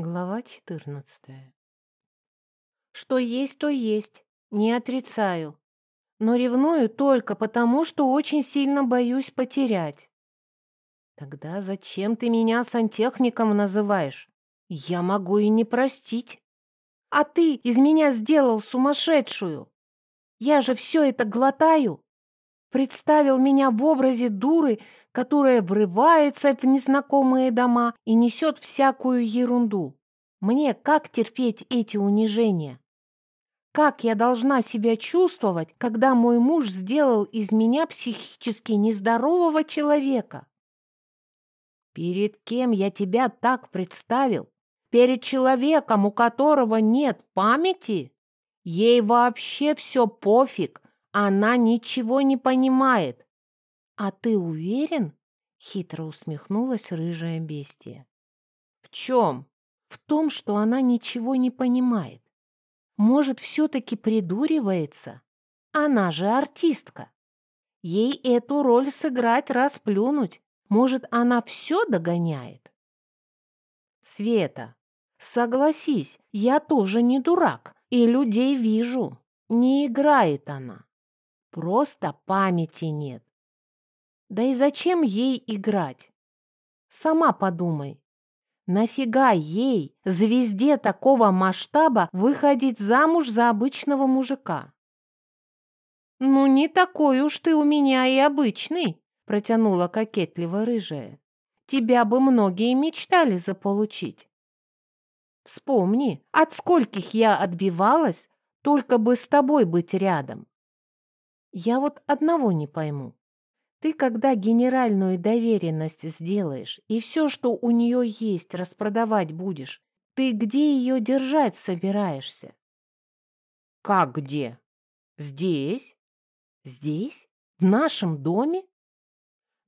Глава 14. Что есть, то есть, не отрицаю. Но ревную только потому, что очень сильно боюсь потерять. Тогда зачем ты меня сантехником называешь? Я могу и не простить. А ты из меня сделал сумасшедшую. Я же все это глотаю. Представил меня в образе дуры, которая врывается в незнакомые дома и несет всякую ерунду. Мне как терпеть эти унижения? Как я должна себя чувствовать, когда мой муж сделал из меня психически нездорового человека? Перед кем я тебя так представил? Перед человеком, у которого нет памяти? Ей вообще все пофиг, она ничего не понимает. А ты уверен? Хитро усмехнулась рыжая бестия. В чем? В том, что она ничего не понимает. Может, все-таки придуривается? Она же артистка. Ей эту роль сыграть расплюнуть. Может, она все догоняет? Света, согласись, я тоже не дурак, и людей вижу. Не играет она. Просто памяти нет. Да и зачем ей играть? Сама подумай. Нафига ей, звезде такого масштаба, выходить замуж за обычного мужика? «Ну, не такой уж ты у меня и обычный», — протянула кокетливо рыжая. «Тебя бы многие мечтали заполучить. Вспомни, от скольких я отбивалась, только бы с тобой быть рядом. Я вот одного не пойму. Ты, когда генеральную доверенность сделаешь и все, что у нее есть, распродавать будешь, ты где ее держать собираешься? Как где? Здесь? Здесь? В нашем доме?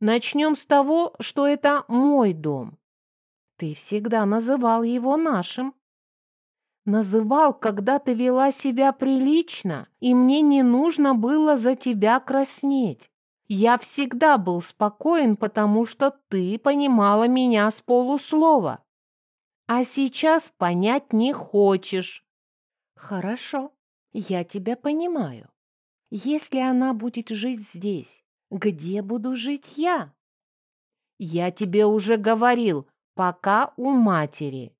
Начнем с того, что это мой дом. Ты всегда называл его нашим. Называл, когда ты вела себя прилично, и мне не нужно было за тебя краснеть. Я всегда был спокоен, потому что ты понимала меня с полуслова. А сейчас понять не хочешь. Хорошо, я тебя понимаю. Если она будет жить здесь, где буду жить я? Я тебе уже говорил, пока у матери.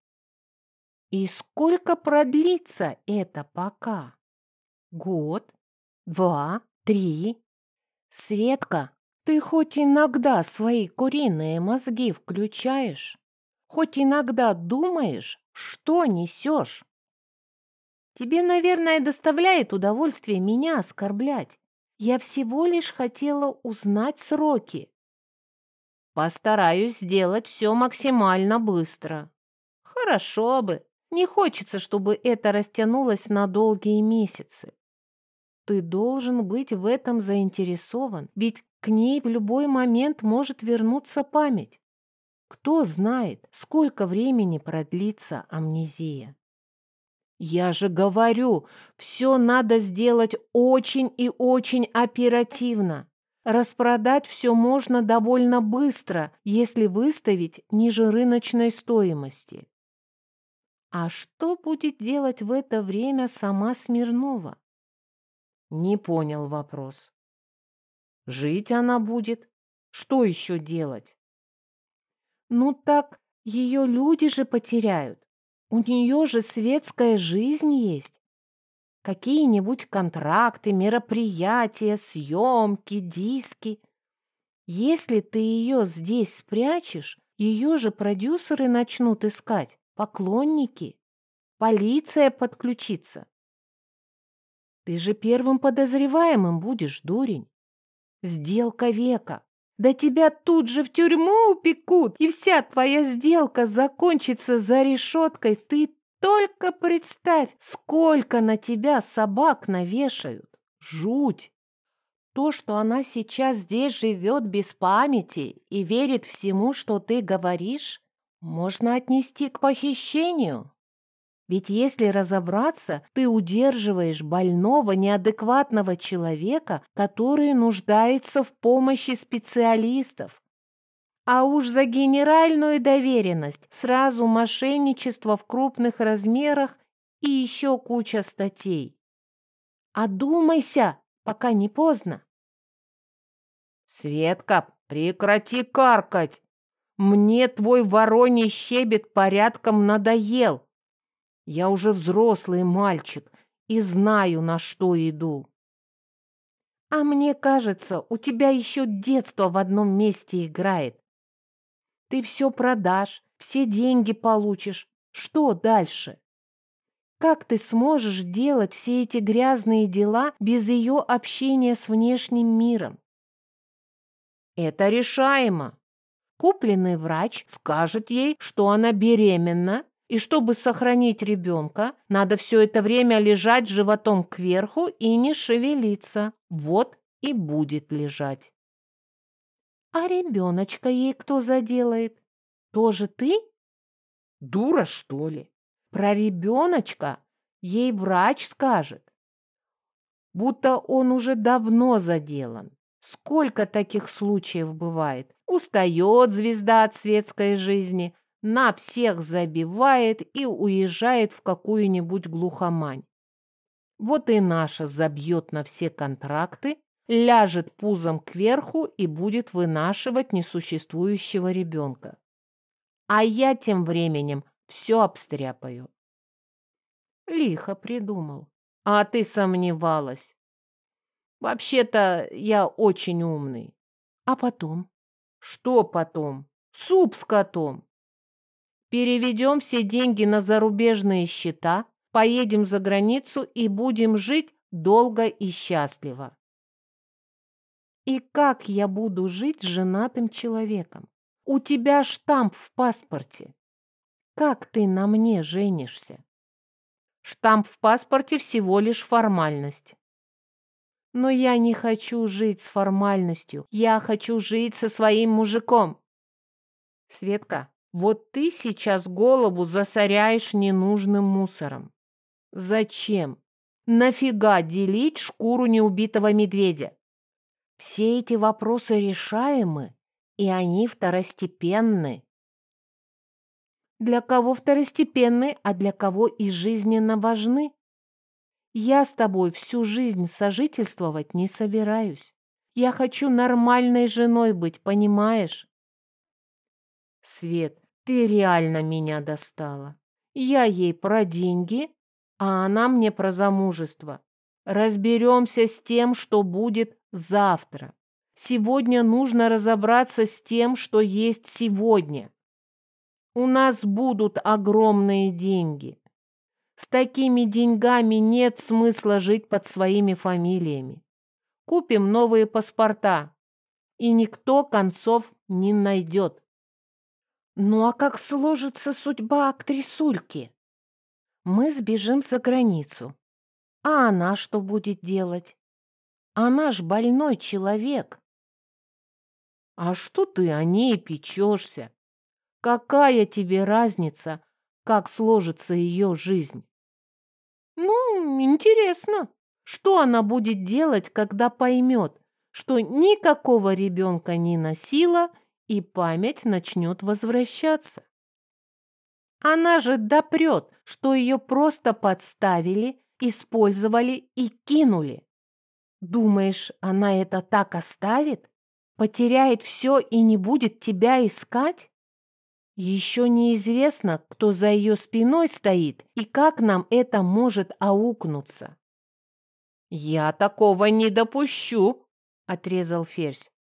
И сколько продлится это пока? Год? Два? Три? Светка, ты хоть иногда свои куриные мозги включаешь? Хоть иногда думаешь, что несешь? Тебе, наверное, доставляет удовольствие меня оскорблять. Я всего лишь хотела узнать сроки. Постараюсь сделать все максимально быстро. Хорошо бы. Не хочется, чтобы это растянулось на долгие месяцы. Ты должен быть в этом заинтересован, ведь к ней в любой момент может вернуться память. Кто знает, сколько времени продлится амнезия. Я же говорю, все надо сделать очень и очень оперативно. Распродать все можно довольно быстро, если выставить ниже рыночной стоимости. А что будет делать в это время сама Смирнова? Не понял вопрос. Жить она будет? Что еще делать? Ну так, ее люди же потеряют. У нее же светская жизнь есть. Какие-нибудь контракты, мероприятия, съемки, диски. Если ты ее здесь спрячешь, ее же продюсеры начнут искать, поклонники. Полиция подключится. Ты же первым подозреваемым будешь, дурень. Сделка века. Да тебя тут же в тюрьму упекут, и вся твоя сделка закончится за решеткой. Ты только представь, сколько на тебя собак навешают. Жуть! То, что она сейчас здесь живет без памяти и верит всему, что ты говоришь, можно отнести к похищению. Ведь если разобраться, ты удерживаешь больного, неадекватного человека, который нуждается в помощи специалистов. А уж за генеральную доверенность сразу мошенничество в крупных размерах и еще куча статей. Одумайся, пока не поздно. Светка, прекрати каркать. Мне твой вороний щебет порядком надоел. Я уже взрослый мальчик и знаю, на что иду. А мне кажется, у тебя еще детство в одном месте играет. Ты все продашь, все деньги получишь. Что дальше? Как ты сможешь делать все эти грязные дела без ее общения с внешним миром? Это решаемо. Купленный врач скажет ей, что она беременна, и чтобы сохранить ребенка, надо все это время лежать животом кверху и не шевелиться. Вот и будет лежать. А ребеночка ей кто заделает? Тоже ты? Дура, что ли? Про ребеночка ей врач скажет. Будто он уже давно заделан. Сколько таких случаев бывает? Устает звезда от светской жизни, на всех забивает и уезжает в какую-нибудь глухомань. Вот и наша забьет на все контракты, ляжет пузом кверху и будет вынашивать несуществующего ребенка. А я тем временем все обстряпаю. Лихо придумал. А ты сомневалась. Вообще-то я очень умный. А потом? Что потом? Суп с котом. Переведем все деньги на зарубежные счета, поедем за границу и будем жить долго и счастливо. И как я буду жить с женатым человеком? У тебя штамп в паспорте. Как ты на мне женишься? Штамп в паспорте всего лишь формальность. Но я не хочу жить с формальностью. Я хочу жить со своим мужиком. Светка, вот ты сейчас голову засоряешь ненужным мусором. Зачем? Нафига делить шкуру неубитого медведя? Все эти вопросы решаемы, и они второстепенны. Для кого второстепенны, а для кого и жизненно важны? Я с тобой всю жизнь сожительствовать не собираюсь. Я хочу нормальной женой быть, понимаешь? Свет, ты реально меня достала. Я ей про деньги, а она мне про замужество. Разберемся с тем, что будет завтра. Сегодня нужно разобраться с тем, что есть сегодня. У нас будут огромные деньги. С такими деньгами нет смысла жить под своими фамилиями. Купим новые паспорта, и никто концов не найдет. Ну а как сложится судьба актрисульки? Мы сбежим за границу. А она что будет делать? Она ж больной человек. А что ты о ней печешься? Какая тебе разница, как сложится ее жизнь? Ну, интересно, что она будет делать, когда поймет, что никакого ребенка не носила и память начнет возвращаться. Она же допрет, что ее просто подставили, использовали и кинули. Думаешь, она это так оставит? Потеряет все и не будет тебя искать? Еще неизвестно, кто за ее спиной стоит и как нам это может аукнуться. «Я такого не допущу», — отрезал Ферзь.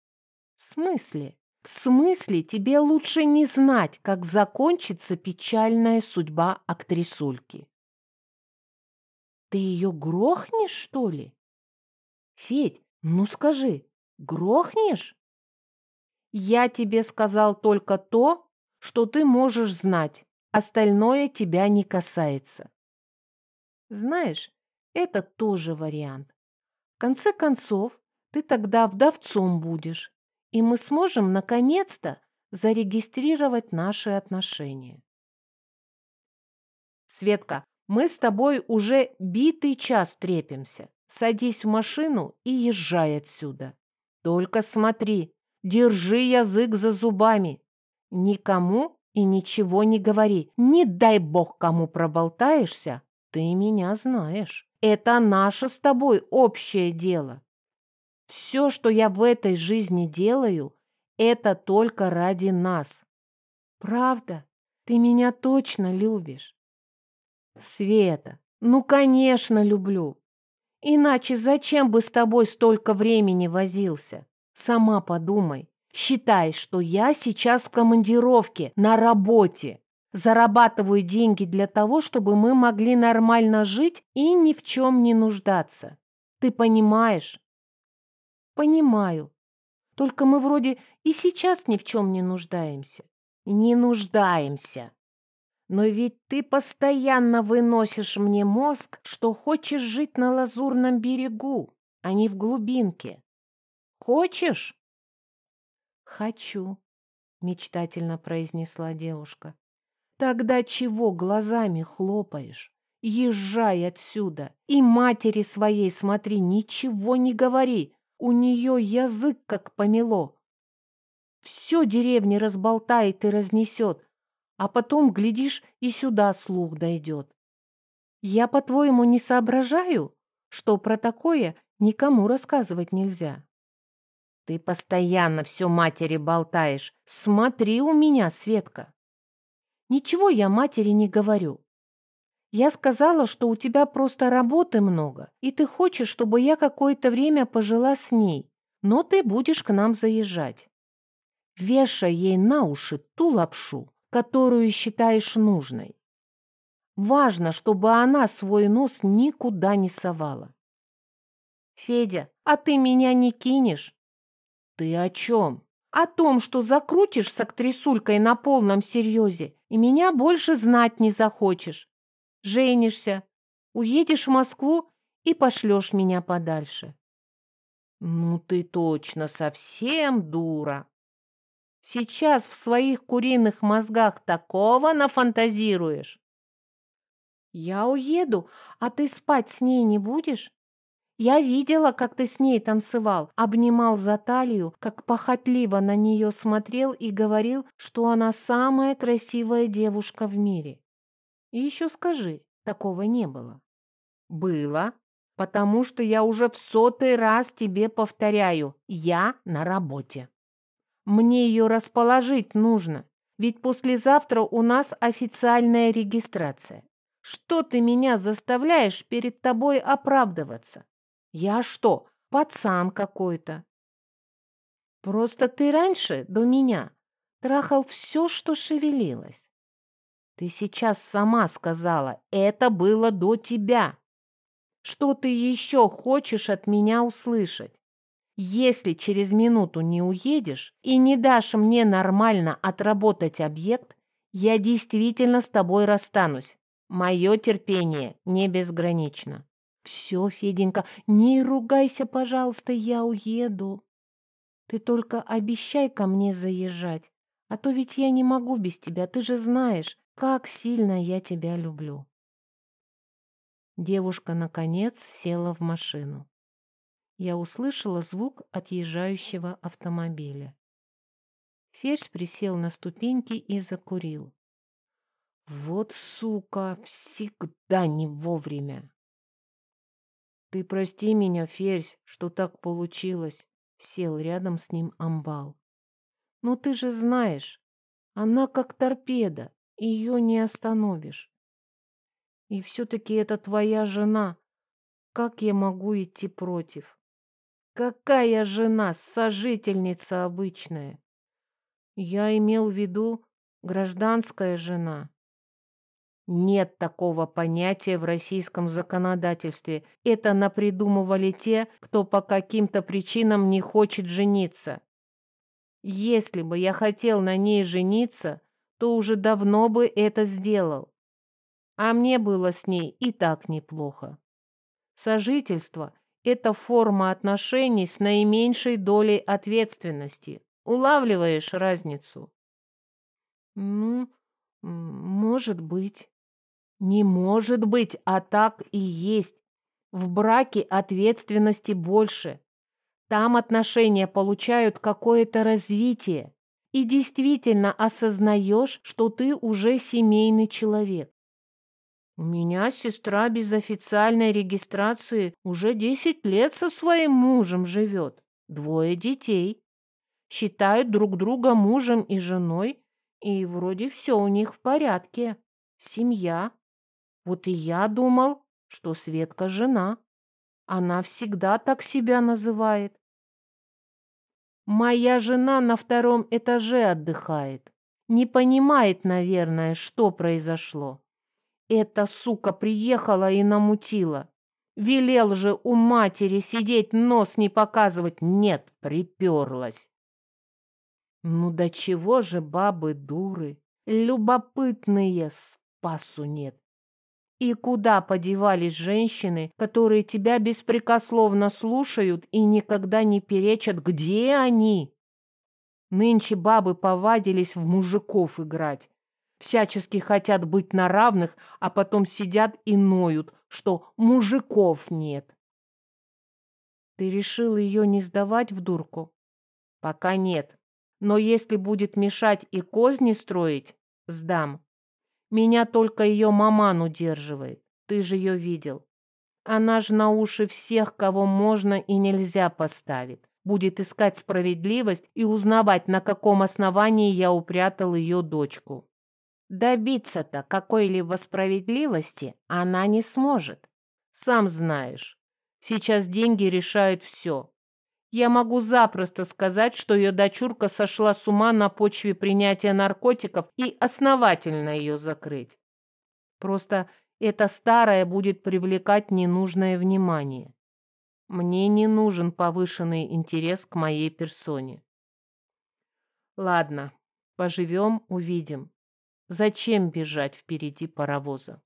«В смысле?» В смысле тебе лучше не знать, как закончится печальная судьба актрисульки? Ты ее грохнешь, что ли? Федь, ну скажи, грохнешь? Я тебе сказал только то, что ты можешь знать, остальное тебя не касается. Знаешь, это тоже вариант. В конце концов, ты тогда вдовцом будешь, и мы сможем наконец-то зарегистрировать наши отношения. Светка, мы с тобой уже битый час трепимся. Садись в машину и езжай отсюда. Только смотри, держи язык за зубами. Никому и ничего не говори. Не дай бог кому проболтаешься. Ты меня знаешь. Это наше с тобой общее дело. Все, что я в этой жизни делаю, это только ради нас. Правда? Ты меня точно любишь? Света, ну, конечно, люблю. Иначе зачем бы с тобой столько времени возился? Сама подумай. Считай, что я сейчас в командировке, на работе. Зарабатываю деньги для того, чтобы мы могли нормально жить и ни в чем не нуждаться. Ты понимаешь? Понимаю. Только мы вроде и сейчас ни в чем не нуждаемся. Не нуждаемся. Но ведь ты постоянно выносишь мне мозг, что хочешь жить на лазурном берегу, а не в глубинке. Хочешь? Хочу, мечтательно произнесла девушка. Тогда чего глазами хлопаешь? Езжай отсюда и матери своей смотри, ничего не говори. У нее язык как помело. Все деревни разболтает и разнесет, а потом, глядишь, и сюда слух дойдет. Я, по-твоему, не соображаю, что про такое никому рассказывать нельзя? Ты постоянно все матери болтаешь. Смотри у меня, Светка. Ничего я матери не говорю. Я сказала, что у тебя просто работы много, и ты хочешь, чтобы я какое-то время пожила с ней, но ты будешь к нам заезжать. Вешай ей на уши ту лапшу, которую считаешь нужной. Важно, чтобы она свой нос никуда не совала. Федя, а ты меня не кинешь? Ты о чем? О том, что закрутишь с актрисулькой на полном серьезе и меня больше знать не захочешь. Женишься, уедешь в Москву и пошлешь меня подальше. Ну ты точно совсем дура. Сейчас в своих куриных мозгах такого нафантазируешь. Я уеду, а ты спать с ней не будешь? Я видела, как ты с ней танцевал, обнимал за талию, как похотливо на нее смотрел и говорил, что она самая красивая девушка в мире. И еще скажи, такого не было. Было, потому что я уже в сотый раз тебе повторяю, я на работе. Мне ее расположить нужно, ведь послезавтра у нас официальная регистрация. Что ты меня заставляешь перед тобой оправдываться? Я что, пацан какой-то? Просто ты раньше, до меня, трахал все, что шевелилось. Ты сейчас сама сказала, это было до тебя. Что ты еще хочешь от меня услышать? Если через минуту не уедешь и не дашь мне нормально отработать объект, я действительно с тобой расстанусь. Мое терпение не безгранично. Все, Феденька, не ругайся, пожалуйста, я уеду. Ты только обещай ко мне заезжать, а то ведь я не могу без тебя, ты же знаешь, как сильно я тебя люблю. Девушка, наконец, села в машину. Я услышала звук отъезжающего автомобиля. Ферзь присел на ступеньки и закурил. Вот, сука, всегда не вовремя. «Ты прости меня, Ферзь, что так получилось», — сел рядом с ним амбал. «Ну ты же знаешь, она как торпеда, ее не остановишь. И все-таки это твоя жена. Как я могу идти против? Какая жена, сожительница обычная? Я имел в виду гражданская жена. Нет такого понятия в российском законодательстве. Это напридумывали те, кто по каким-то причинам не хочет жениться. Если бы я хотел на ней жениться, то уже давно бы это сделал. А мне было с ней и так неплохо. Сожительство – это форма отношений с наименьшей долей ответственности. Улавливаешь разницу? Ну, может быть. Не может быть, а так и есть. В браке ответственности больше. Там отношения получают какое-то развитие, и действительно осознаешь, что ты уже семейный человек. У меня сестра без официальной регистрации уже десять лет со своим мужем живет, двое детей. Считают друг друга мужем и женой, и вроде все у них в порядке. Семья. Вот и я думал, что Светка жена. Она всегда так себя называет. Моя жена на втором этаже отдыхает. Не понимает, наверное, что произошло. Эта сука приехала и намутила. Велел же у матери сидеть, нос не показывать. Нет, приперлась. Ну до чего же бабы дуры, любопытные, спасу нет. И куда подевались женщины, которые тебя беспрекословно слушают и никогда не перечат, где они? Нынче бабы повадились в мужиков играть. Всячески хотят быть на равных, а потом сидят и ноют, что мужиков нет. Ты решил ее не сдавать в дурку? Пока нет. Но если будет мешать и козни строить, сдам. Меня только ее маман удерживает. Ты же ее видел. Она ж на уши всех, кого можно и нельзя поставит. Будет искать справедливость и узнавать, на каком основании я упрятал ее дочку. Добиться-то какой-либо справедливости она не сможет. Сам знаешь, сейчас деньги решают все. Я могу запросто сказать, что ее дочурка сошла с ума на почве принятия наркотиков и основательно ее закрыть. Просто эта старая будет привлекать ненужное внимание. Мне не нужен повышенный интерес к моей персоне. Ладно, поживем, увидим. Зачем бежать впереди паровоза?